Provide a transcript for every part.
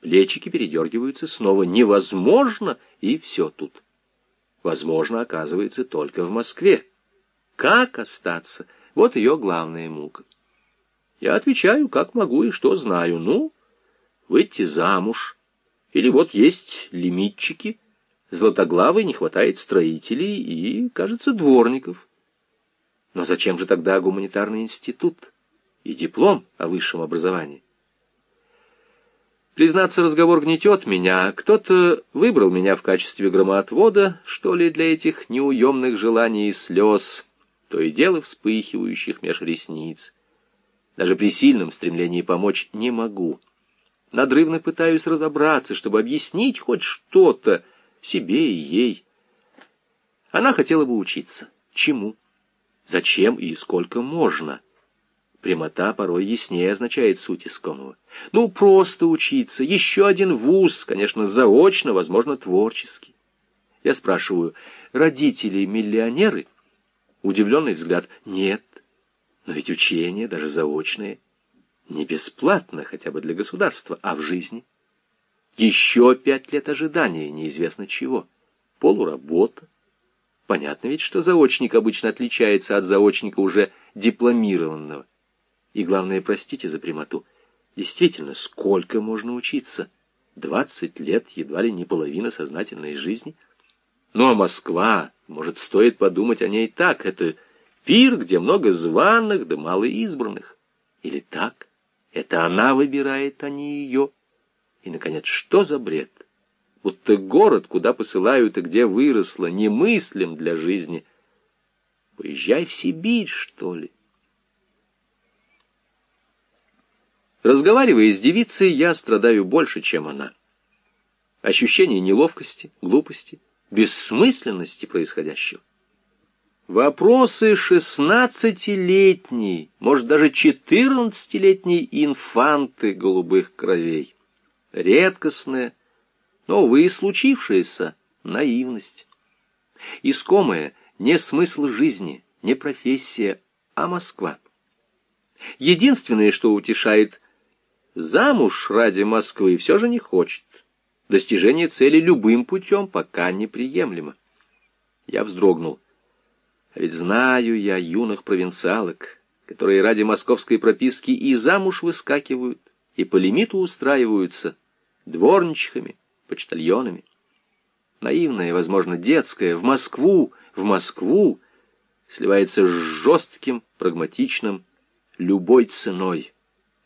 Плечики передергиваются снова. Невозможно, и все тут. Возможно, оказывается, только в Москве. Как остаться? Вот ее главная мука. Я отвечаю, как могу и что знаю. Ну, выйти замуж. Или вот есть лимитчики. Златоглавой не хватает строителей и, кажется, дворников. Но зачем же тогда гуманитарный институт и диплом о высшем образовании? Признаться, разговор гнетет меня. Кто-то выбрал меня в качестве громоотвода, что ли, для этих неуемных желаний и слез, то и дело вспыхивающих меж ресниц. Даже при сильном стремлении помочь не могу. Надрывно пытаюсь разобраться, чтобы объяснить хоть что-то себе и ей. Она хотела бы учиться. Чему? Зачем и сколько можно? Прямота порой яснее означает суть искомого. Ну, просто учиться. Еще один вуз, конечно, заочно, возможно, творческий. Я спрашиваю, родители миллионеры? Удивленный взгляд. Нет. Но ведь учение, даже заочное, не бесплатно хотя бы для государства, а в жизни. Еще пять лет ожидания, неизвестно чего. Полуработа. Понятно ведь, что заочник обычно отличается от заочника уже дипломированного. И главное, простите за прямоту, действительно, сколько можно учиться? Двадцать лет, едва ли не половина сознательной жизни. Ну а Москва, может, стоит подумать о ней так, это пир, где много званых да мало избранных. Или так? Это она выбирает, а не ее. И, наконец, что за бред? Будто город, куда посылают и где выросла, немыслим для жизни. Поезжай в Сибирь, что ли? Разговаривая с девицей, я страдаю больше, чем она. Ощущение неловкости, глупости, бессмысленности происходящего. Вопросы шестнадцатилетней, может, даже четырнадцатилетней инфанты голубых кровей. Редкостная, но, увы, случившаяся наивность. Искомая не смысл жизни, не профессия, а Москва. Единственное, что утешает, замуж ради Москвы все же не хочет. Достижение цели любым путем пока неприемлемо. Я вздрогнул. А ведь знаю я юных провинциалок, которые ради московской прописки и замуж выскакивают, и по лимиту устраиваются дворничками, почтальонами. Наивная, возможно, детская, в Москву, в Москву, сливается с жестким, прагматичным, любой ценой.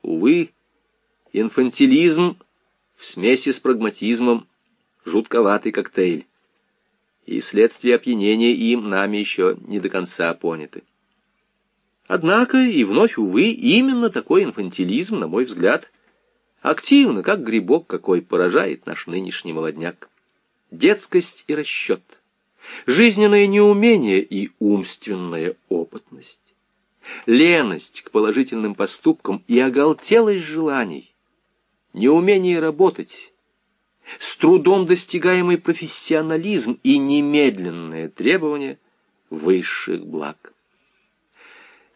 Увы, инфантилизм в смеси с прагматизмом — жутковатый коктейль и следствие опьянения им нами еще не до конца поняты. Однако, и вновь, увы, именно такой инфантилизм, на мой взгляд, активно, как грибок какой, поражает наш нынешний молодняк. Детскость и расчет, жизненное неумение и умственная опытность, леность к положительным поступкам и оголтелость желаний, неумение работать, с трудом достигаемый профессионализм и немедленное требование высших благ.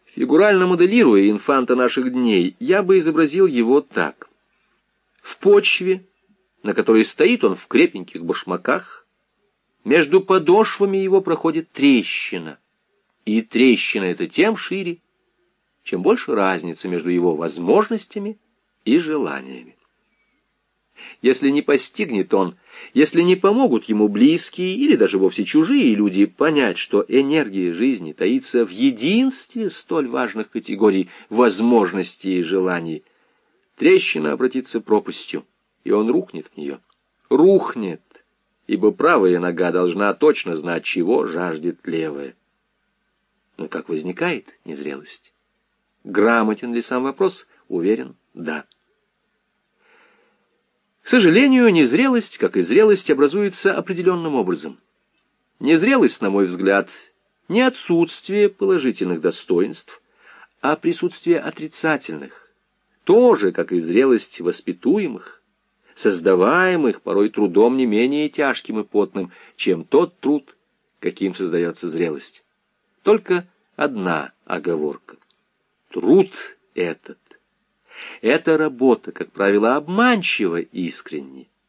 Фигурально моделируя инфанта наших дней, я бы изобразил его так. В почве, на которой стоит он в крепеньких башмаках, между подошвами его проходит трещина, и трещина эта тем шире, чем больше разница между его возможностями и желаниями. Если не постигнет он, если не помогут ему близкие или даже вовсе чужие люди понять, что энергия жизни таится в единстве столь важных категорий возможностей и желаний, трещина обратится пропастью, и он рухнет в нее. Рухнет, ибо правая нога должна точно знать, чего жаждет левая. Но как возникает незрелость? Грамотен ли сам вопрос? Уверен, да. К сожалению, незрелость, как и зрелость, образуется определенным образом. Незрелость, на мой взгляд, не отсутствие положительных достоинств, а присутствие отрицательных, тоже, как и зрелость воспитуемых, создаваемых порой трудом не менее тяжким и потным, чем тот труд, каким создается зрелость. Только одна оговорка. Труд этот Эта работа, как правило, обманчива искренне.